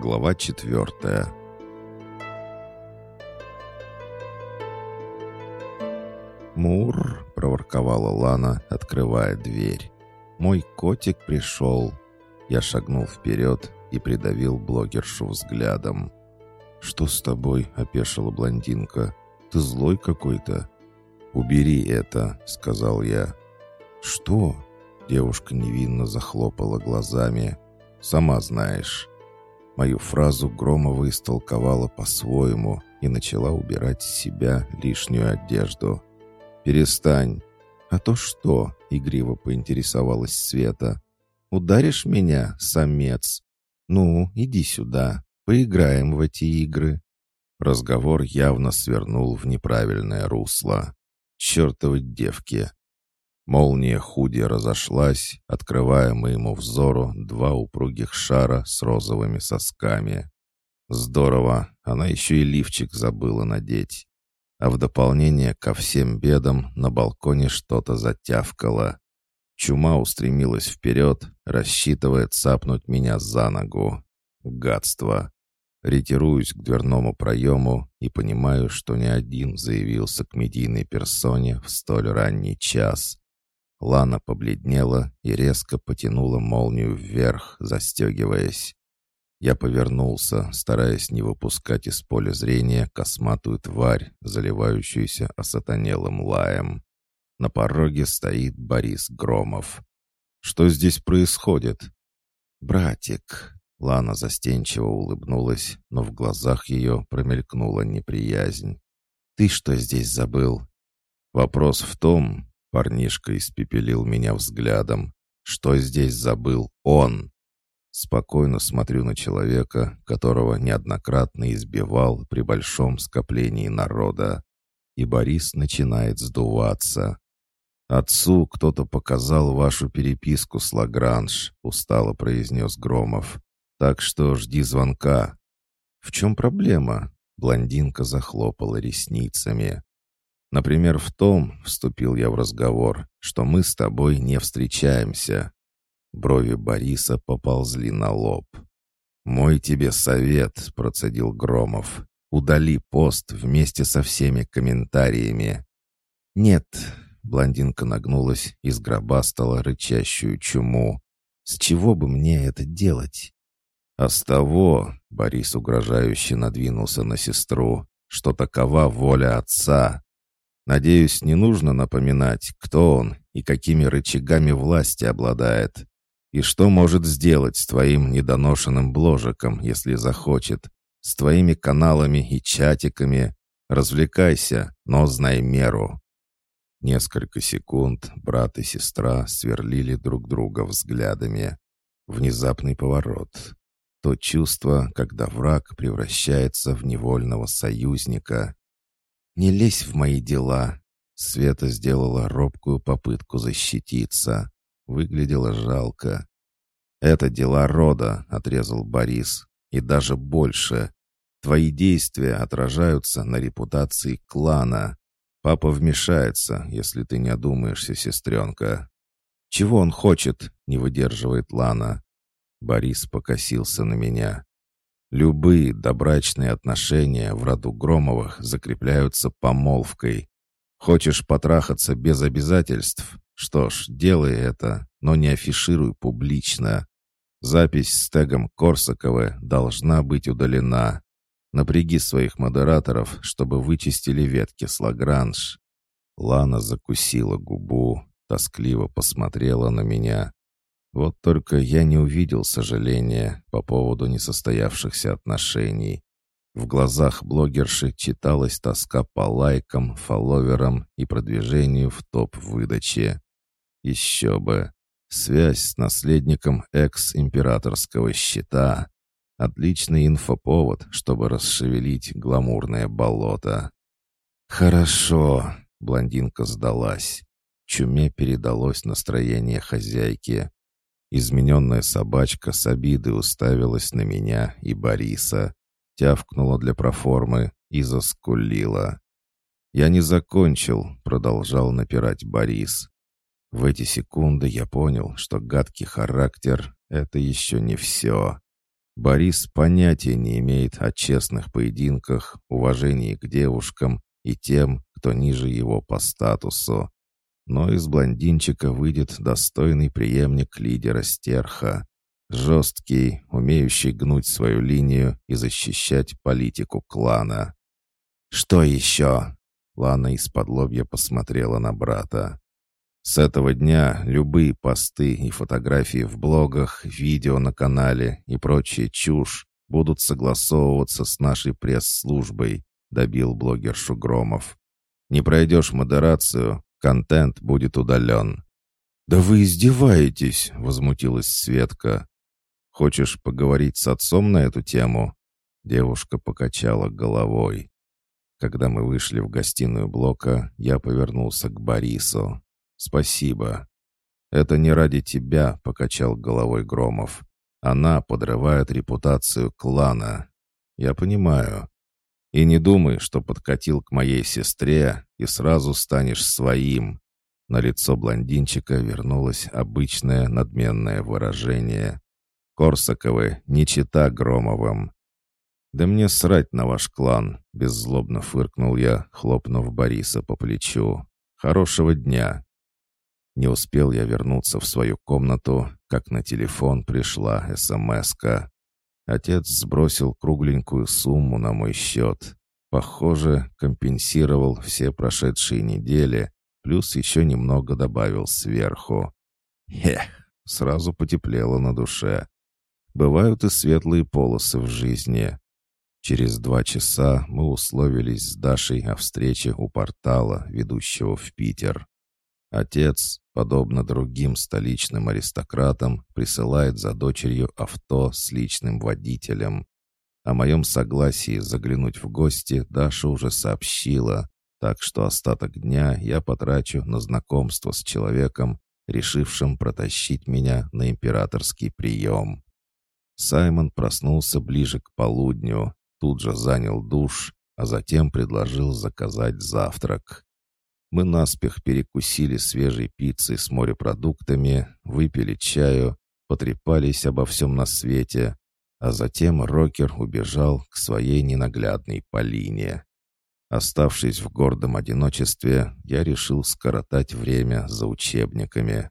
Глава четвертая. «Мур!» — проворковала Лана, открывая дверь. «Мой котик пришел!» Я шагнул вперед и придавил блогершу взглядом. «Что с тобой?» — опешила блондинка. «Ты злой какой-то?» «Убери это!» — сказал я. «Что?» — девушка невинно захлопала глазами. «Сама знаешь». Мою фразу Громова истолковала по-своему и начала убирать с себя лишнюю одежду. «Перестань!» «А то что?» — игриво поинтересовалась Света. «Ударишь меня, самец? Ну, иди сюда, поиграем в эти игры». Разговор явно свернул в неправильное русло. «Чертовы девки!» Молния худи разошлась, открывая моему взору два упругих шара с розовыми сосками. Здорово, она еще и лифчик забыла надеть. А в дополнение ко всем бедам на балконе что-то затявкало. Чума устремилась вперед, рассчитывая цапнуть меня за ногу. Гадство. Ретируюсь к дверному проему и понимаю, что ни один заявился к медийной персоне в столь ранний час. Лана побледнела и резко потянула молнию вверх, застегиваясь. Я повернулся, стараясь не выпускать из поля зрения косматую тварь, заливающуюся осатанелым лаем. На пороге стоит Борис Громов. «Что здесь происходит?» «Братик!» Лана застенчиво улыбнулась, но в глазах ее промелькнула неприязнь. «Ты что здесь забыл?» «Вопрос в том, Парнишка испепелил меня взглядом. Что здесь забыл он? Спокойно смотрю на человека, которого неоднократно избивал при большом скоплении народа. И Борис начинает сдуваться. «Отцу кто-то показал вашу переписку с Лагранж», — устало произнес Громов. «Так что жди звонка». «В чем проблема?» — блондинка захлопала ресницами. Например, в том, вступил я в разговор, что мы с тобой не встречаемся. Брови Бориса поползли на лоб. «Мой тебе совет», — процедил Громов. «Удали пост вместе со всеми комментариями». «Нет», — блондинка нагнулась и сгробастала рычащую чуму. «С чего бы мне это делать?» «А с того», — Борис угрожающе надвинулся на сестру, «что такова воля отца, Надеюсь, не нужно напоминать, кто он и какими рычагами власти обладает. И что может сделать с твоим недоношенным бложиком, если захочет, с твоими каналами и чатиками. Развлекайся, но знай меру. Несколько секунд брат и сестра сверлили друг друга взглядами. Внезапный поворот. То чувство, когда враг превращается в невольного союзника, «Не лезь в мои дела!» Света сделала робкую попытку защититься. Выглядело жалко. «Это дела рода», — отрезал Борис. «И даже больше. Твои действия отражаются на репутации клана. Папа вмешается, если ты не одумаешься, сестренка». «Чего он хочет?» — не выдерживает Лана. Борис покосился на меня. Любые добрачные отношения в роду Громовых закрепляются помолвкой. Хочешь потрахаться без обязательств? Что ж, делай это, но не афишируй публично. Запись с тегом Корсаковы должна быть удалена. Напряги своих модераторов, чтобы вычистили ветки с Лагранж. Лана закусила губу, тоскливо посмотрела на меня. Вот только я не увидел сожаления по поводу несостоявшихся отношений. В глазах блогерши читалась тоска по лайкам, фолловерам и продвижению в топ-выдаче. Еще бы! Связь с наследником экс-императорского щита. Отличный инфоповод, чтобы расшевелить гламурное болото. «Хорошо», — блондинка сдалась. Чуме передалось настроение хозяйки. Измененная собачка с обидой уставилась на меня и Бориса, тявкнула для проформы и заскулила. «Я не закончил», — продолжал напирать Борис. В эти секунды я понял, что гадкий характер — это еще не все. Борис понятия не имеет о честных поединках, уважении к девушкам и тем, кто ниже его по статусу. Но из блондинчика выйдет достойный преемник лидера стерха. Жесткий, умеющий гнуть свою линию и защищать политику клана. «Что еще?» Лана из-под лобья посмотрела на брата. С этого дня любые посты и фотографии в блогах, видео на канале и прочая чушь будут согласовываться с нашей пресс-службой, добил блогер Шугромов. Не пройдешь модерацию, контент будет удален. «Да вы издеваетесь!» — возмутилась Светка. «Хочешь поговорить с отцом на эту тему?» Девушка покачала головой. Когда мы вышли в гостиную блока, я повернулся к Борису. «Спасибо». «Это не ради тебя», — покачал головой Громов. «Она подрывает репутацию клана. Я понимаю. И не думай, что подкатил к моей сестре и сразу станешь своим». На лицо блондинчика вернулось обычное надменное выражение. «Корсаковы не чита Громовым. «Да мне срать на ваш клан!» — беззлобно фыркнул я, хлопнув Бориса по плечу. «Хорошего дня!» Не успел я вернуться в свою комнату, как на телефон пришла СМС-ка. Отец сбросил кругленькую сумму на мой счет. Похоже, компенсировал все прошедшие недели, плюс еще немного добавил сверху. Эх, сразу потеплело на душе. Бывают и светлые полосы в жизни. Через два часа мы условились с Дашей о встрече у портала, ведущего в Питер. Отец, подобно другим столичным аристократам, присылает за дочерью авто с личным водителем. О моем согласии заглянуть в гости Даша уже сообщила, так что остаток дня я потрачу на знакомство с человеком, решившим протащить меня на императорский прием. Саймон проснулся ближе к полудню, тут же занял душ, а затем предложил заказать завтрак. Мы наспех перекусили свежей пиццей с морепродуктами, выпили чаю, потрепались обо всем на свете, а затем Рокер убежал к своей ненаглядной Полине. Оставшись в гордом одиночестве, я решил скоротать время за учебниками.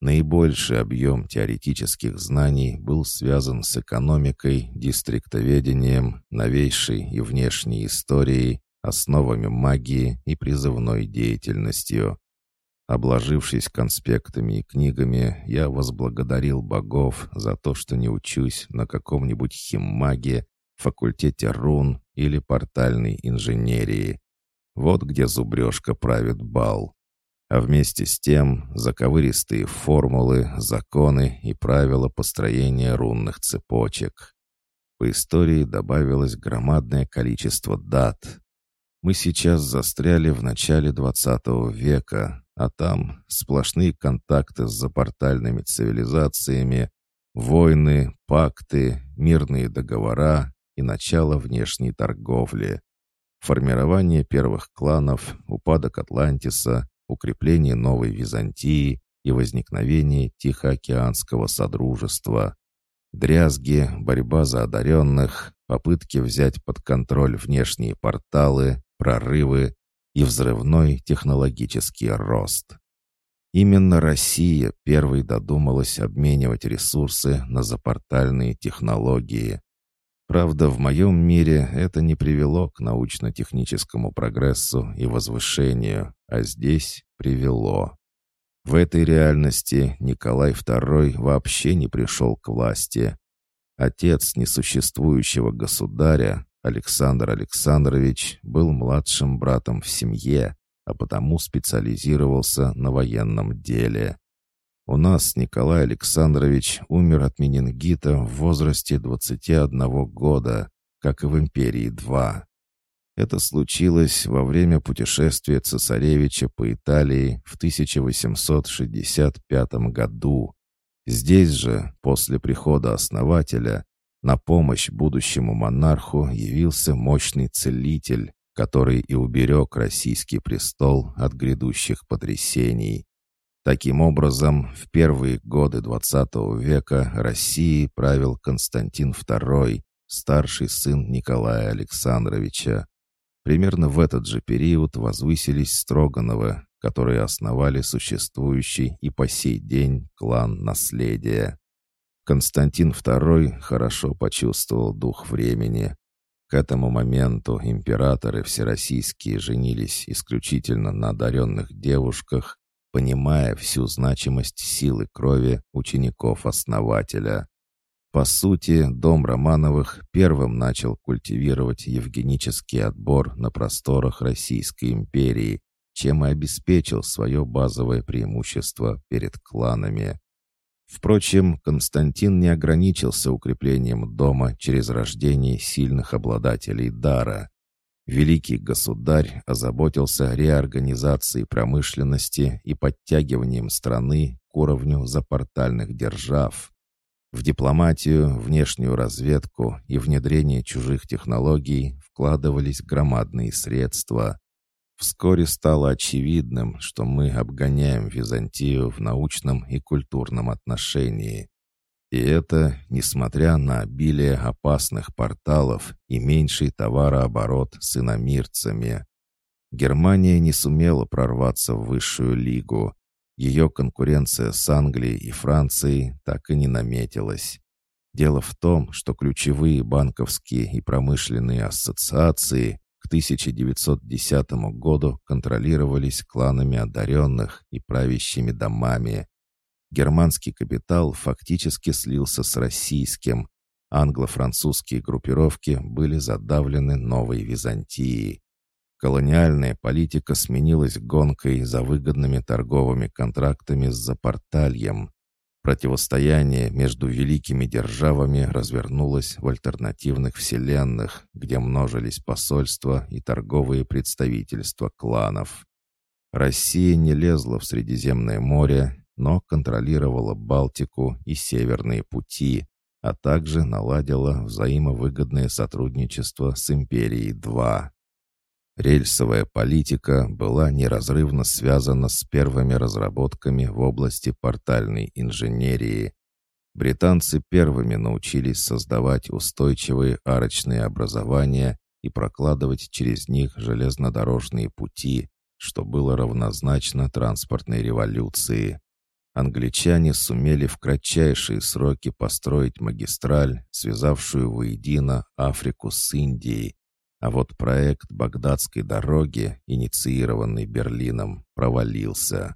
Наибольший объем теоретических знаний был связан с экономикой, дистриктоведением, новейшей и внешней историей, основами магии и призывной деятельностью. Обложившись конспектами и книгами, я возблагодарил богов за то, что не учусь на каком-нибудь химмаге, факультете рун или портальной инженерии. Вот где зубрежка правит бал а вместе с тем заковыристые формулы, законы и правила построения рунных цепочек. По истории добавилось громадное количество дат. Мы сейчас застряли в начале XX века, а там сплошные контакты с запортальными цивилизациями, войны, пакты, мирные договора и начало внешней торговли. Формирование первых кланов, упадок Атлантиса, укрепление новой Византии и возникновение Тихоокеанского Содружества. Дрязги, борьба за одаренных, попытки взять под контроль внешние порталы, прорывы и взрывной технологический рост. Именно Россия первой додумалась обменивать ресурсы на запортальные технологии. Правда, в моем мире это не привело к научно-техническому прогрессу и возвышению, а здесь привело. В этой реальности Николай II вообще не пришел к власти. Отец несуществующего государя, Александр Александрович, был младшим братом в семье, а потому специализировался на военном деле. У нас Николай Александрович умер от менингита в возрасте 21 года, как и в империи 2. Это случилось во время путешествия цесаревича по Италии в 1865 году. Здесь же, после прихода основателя, на помощь будущему монарху явился мощный целитель, который и уберег российский престол от грядущих потрясений. Таким образом, в первые годы XX века Россией правил Константин II, старший сын Николая Александровича. Примерно в этот же период возвысились Строгановы, которые основали существующий и по сей день клан наследия. Константин II хорошо почувствовал дух времени. К этому моменту императоры всероссийские женились исключительно на одаренных девушках, понимая всю значимость силы крови учеников-основателя. По сути, дом Романовых первым начал культивировать евгенический отбор на просторах Российской империи, чем и обеспечил свое базовое преимущество перед кланами. Впрочем, Константин не ограничился укреплением дома через рождение сильных обладателей дара. Великий государь озаботился реорганизацией промышленности и подтягиванием страны к уровню запортальных держав. В дипломатию, внешнюю разведку и внедрение чужих технологий вкладывались громадные средства. Вскоре стало очевидным, что мы обгоняем Византию в научном и культурном отношении. И это несмотря на обилие опасных порталов и меньший товарооборот с иномирцами. Германия не сумела прорваться в высшую лигу. Ее конкуренция с Англией и Францией так и не наметилась. Дело в том, что ключевые банковские и промышленные ассоциации к 1910 году контролировались кланами одаренных и правящими домами. Германский капитал фактически слился с российским. Англо-французские группировки были задавлены новой Византией. Колониальная политика сменилась гонкой за выгодными торговыми контрактами с Запортальем. Противостояние между великими державами развернулось в альтернативных вселенных, где множились посольства и торговые представительства кланов. Россия не лезла в Средиземное море, но контролировала Балтику и Северные пути, а также наладила взаимовыгодное сотрудничество с Империей-2. Рельсовая политика была неразрывно связана с первыми разработками в области портальной инженерии. Британцы первыми научились создавать устойчивые арочные образования и прокладывать через них железнодорожные пути, что было равнозначно транспортной революции. Англичане сумели в кратчайшие сроки построить магистраль, связавшую воедино Африку с Индией, а вот проект Багдадской дороги, инициированный Берлином, провалился.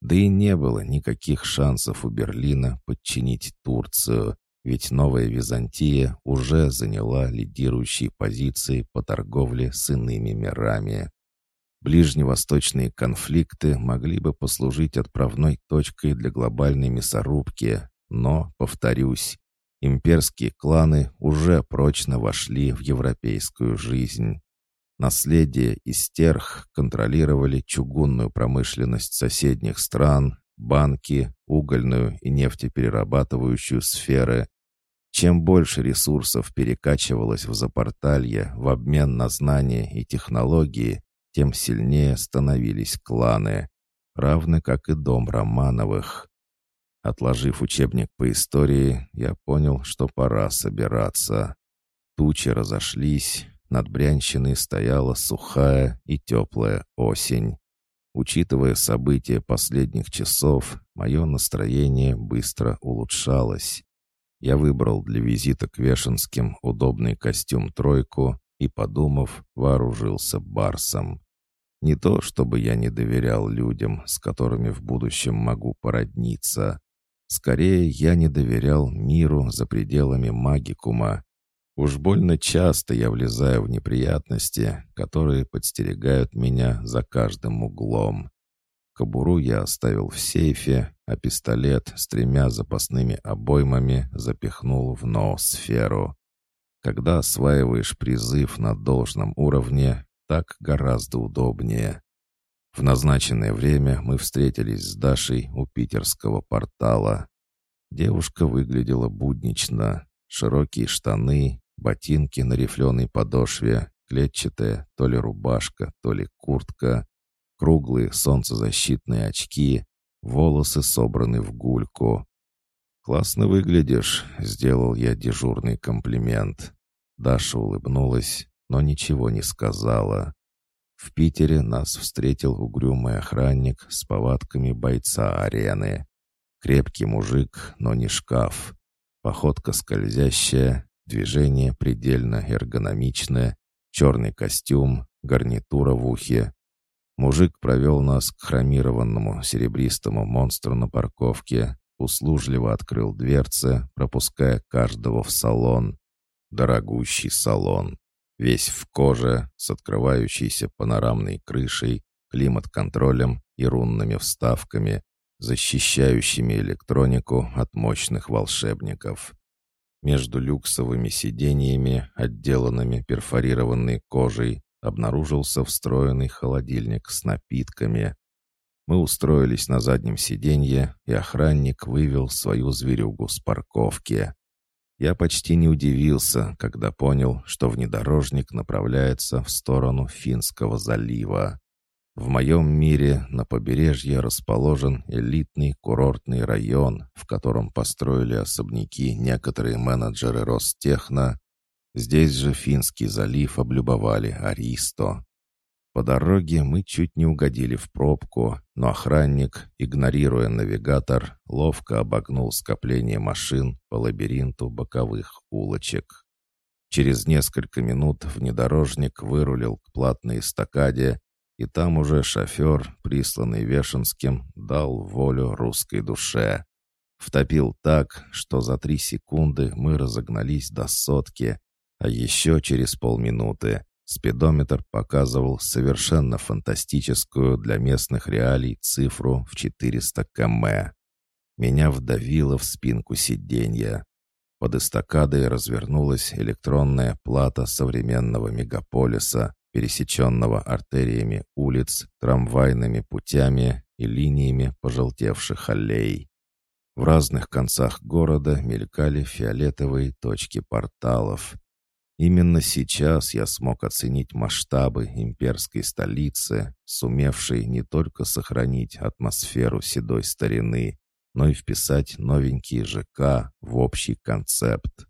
Да и не было никаких шансов у Берлина подчинить Турцию, ведь новая Византия уже заняла лидирующие позиции по торговле с иными мирами. Ближневосточные конфликты могли бы послужить отправной точкой для глобальной мясорубки, но, повторюсь, Имперские кланы уже прочно вошли в европейскую жизнь. Наследие истерх контролировали чугунную промышленность соседних стран, банки, угольную и нефтеперерабатывающую сферы. Чем больше ресурсов перекачивалось в Запорталье в обмен на знания и технологии, тем сильнее становились кланы, равны как и дом Романовых. Отложив учебник по истории, я понял, что пора собираться. Тучи разошлись, над Брянщиной стояла сухая и теплая осень. Учитывая события последних часов, мое настроение быстро улучшалось. Я выбрал для визита к Вешенским удобный костюм-тройку и, подумав, вооружился барсом. Не то, чтобы я не доверял людям, с которыми в будущем могу породниться. Скорее, я не доверял миру за пределами магикума. Уж больно часто я влезаю в неприятности, которые подстерегают меня за каждым углом. Кобуру я оставил в сейфе, а пистолет с тремя запасными обоймами запихнул в ноосферу. Когда осваиваешь призыв на должном уровне, так гораздо удобнее. В назначенное время мы встретились с Дашей у питерского портала. Девушка выглядела буднично. Широкие штаны, ботинки на рифленой подошве, клетчатая то ли рубашка, то ли куртка, круглые солнцезащитные очки. волосы собраны в гульку. «Классно выглядишь», — сделал я дежурный комплимент. Даша улыбнулась, но ничего не сказала. В Питере нас встретил угрюмый охранник с повадками бойца арены. Крепкий мужик, но не шкаф. Походка скользящая, движение предельно эргономичное, черный костюм, гарнитура в ухе. Мужик провел нас к хромированному серебристому монстру на парковке, услужливо открыл дверцы, пропуская каждого в салон. Дорогущий салон. Весь в коже, с открывающейся панорамной крышей, климат-контролем и рунными вставками, защищающими электронику от мощных волшебников. Между люксовыми сиденьями, отделанными перфорированной кожей, обнаружился встроенный холодильник с напитками. Мы устроились на заднем сиденье, и охранник вывел свою зверюгу с парковки. Я почти не удивился, когда понял, что внедорожник направляется в сторону Финского залива. В моем мире на побережье расположен элитный курортный район, в котором построили особняки некоторые менеджеры Ростехно. Здесь же Финский залив облюбовали Аристо. По дороге мы чуть не угодили в пробку, но охранник, игнорируя навигатор, ловко обогнул скопление машин по лабиринту боковых улочек. Через несколько минут внедорожник вырулил к платной эстакаде, и там уже шофер, присланный Вешенским, дал волю русской душе. Втопил так, что за три секунды мы разогнались до сотки, а еще через полминуты Спидометр показывал совершенно фантастическую для местных реалий цифру в 400 км. Меня вдавило в спинку сиденья. Под эстакадой развернулась электронная плата современного мегаполиса, пересеченного артериями улиц, трамвайными путями и линиями пожелтевших аллей. В разных концах города мелькали фиолетовые точки порталов. Именно сейчас я смог оценить масштабы имперской столицы, сумевшей не только сохранить атмосферу седой старины, но и вписать новенькие ЖК в общий концепт.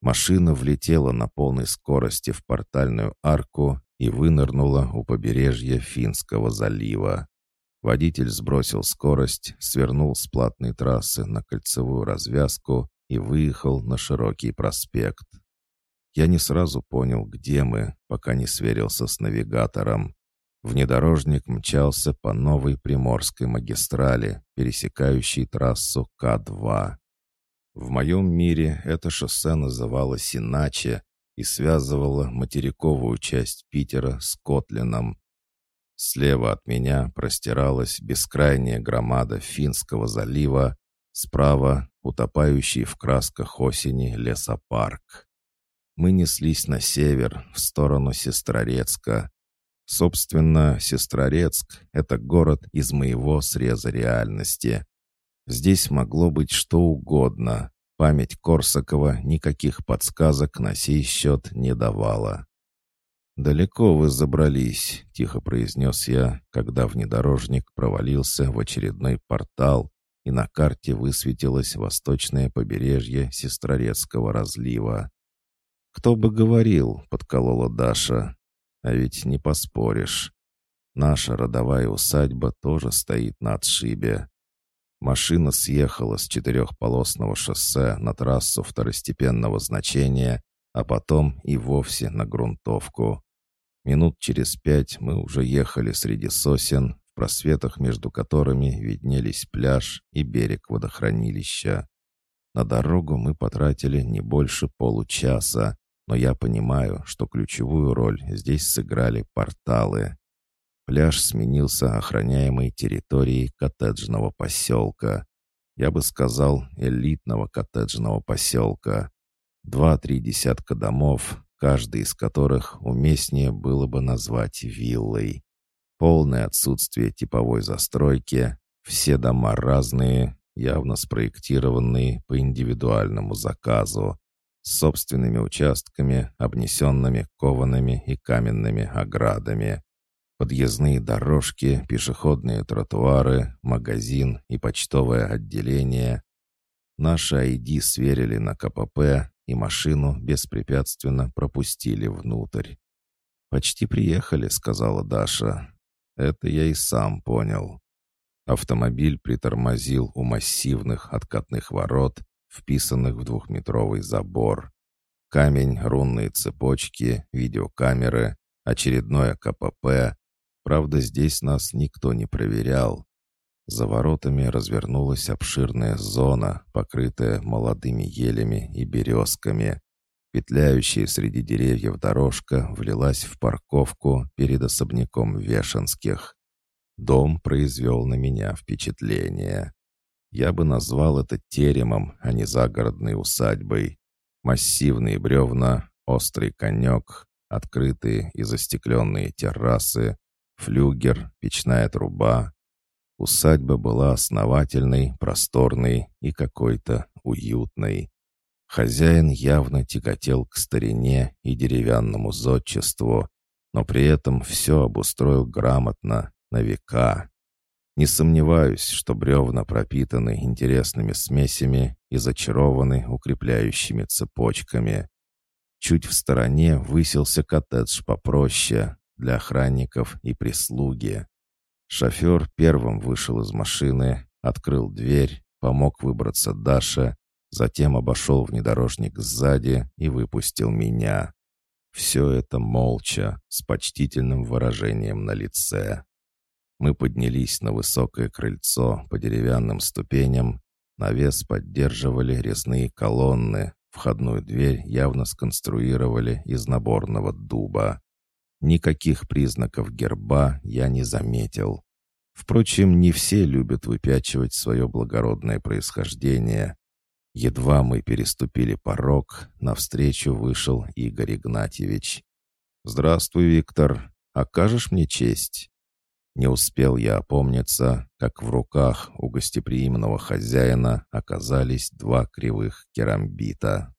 Машина влетела на полной скорости в портальную арку и вынырнула у побережья Финского залива. Водитель сбросил скорость, свернул с платной трассы на кольцевую развязку и выехал на широкий проспект. Я не сразу понял, где мы, пока не сверился с навигатором. Внедорожник мчался по новой Приморской магистрали, пересекающей трассу К-2. В моем мире это шоссе называлось иначе и связывало материковую часть Питера с Котлином. Слева от меня простиралась бескрайняя громада Финского залива, справа — утопающий в красках осени лесопарк мы неслись на север, в сторону Сестрорецка. Собственно, Сестрорецк — это город из моего среза реальности. Здесь могло быть что угодно. Память Корсакова никаких подсказок на сей счет не давала. «Далеко вы забрались», — тихо произнес я, когда внедорожник провалился в очередной портал, и на карте высветилось восточное побережье Сестрорецкого разлива. «Кто бы говорил», — подколола Даша. «А ведь не поспоришь. Наша родовая усадьба тоже стоит на отшибе». Машина съехала с четырехполосного шоссе на трассу второстепенного значения, а потом и вовсе на грунтовку. Минут через пять мы уже ехали среди сосен, в просветах между которыми виднелись пляж и берег водохранилища. На дорогу мы потратили не больше получаса, но я понимаю, что ключевую роль здесь сыграли порталы. Пляж сменился охраняемой территорией коттеджного поселка. Я бы сказал, элитного коттеджного поселка. Два-три десятка домов, каждый из которых уместнее было бы назвать виллой. Полное отсутствие типовой застройки, все дома разные, явно спроектированные по индивидуальному заказу с собственными участками, обнесенными коваными и каменными оградами. Подъездные дорожки, пешеходные тротуары, магазин и почтовое отделение. Наши ID сверили на КПП и машину беспрепятственно пропустили внутрь. «Почти приехали», — сказала Даша. «Это я и сам понял». Автомобиль притормозил у массивных откатных ворот, вписанных в двухметровый забор. Камень, рунные цепочки, видеокамеры, очередное КПП. Правда, здесь нас никто не проверял. За воротами развернулась обширная зона, покрытая молодыми елями и березками. Петляющая среди деревьев дорожка влилась в парковку перед особняком Вешенских. Дом произвел на меня впечатление. Я бы назвал это теремом, а не загородной усадьбой. Массивные бревна, острый конек, открытые и застекленные террасы, флюгер, печная труба. Усадьба была основательной, просторной и какой-то уютной. Хозяин явно тяготел к старине и деревянному зодчеству, но при этом все обустроил грамотно, на века. Не сомневаюсь, что бревна пропитаны интересными смесями и зачарованы укрепляющими цепочками. Чуть в стороне высился коттедж попроще для охранников и прислуги. Шофер первым вышел из машины, открыл дверь, помог выбраться Даша, затем обошел внедорожник сзади и выпустил меня. Все это молча, с почтительным выражением на лице. Мы поднялись на высокое крыльцо по деревянным ступеням. Навес поддерживали резные колонны. Входную дверь явно сконструировали из наборного дуба. Никаких признаков герба я не заметил. Впрочем, не все любят выпячивать свое благородное происхождение. Едва мы переступили порог, навстречу вышел Игорь Игнатьевич. «Здравствуй, Виктор. Окажешь мне честь?» Не успел я опомниться, как в руках у гостеприимного хозяина оказались два кривых керамбита.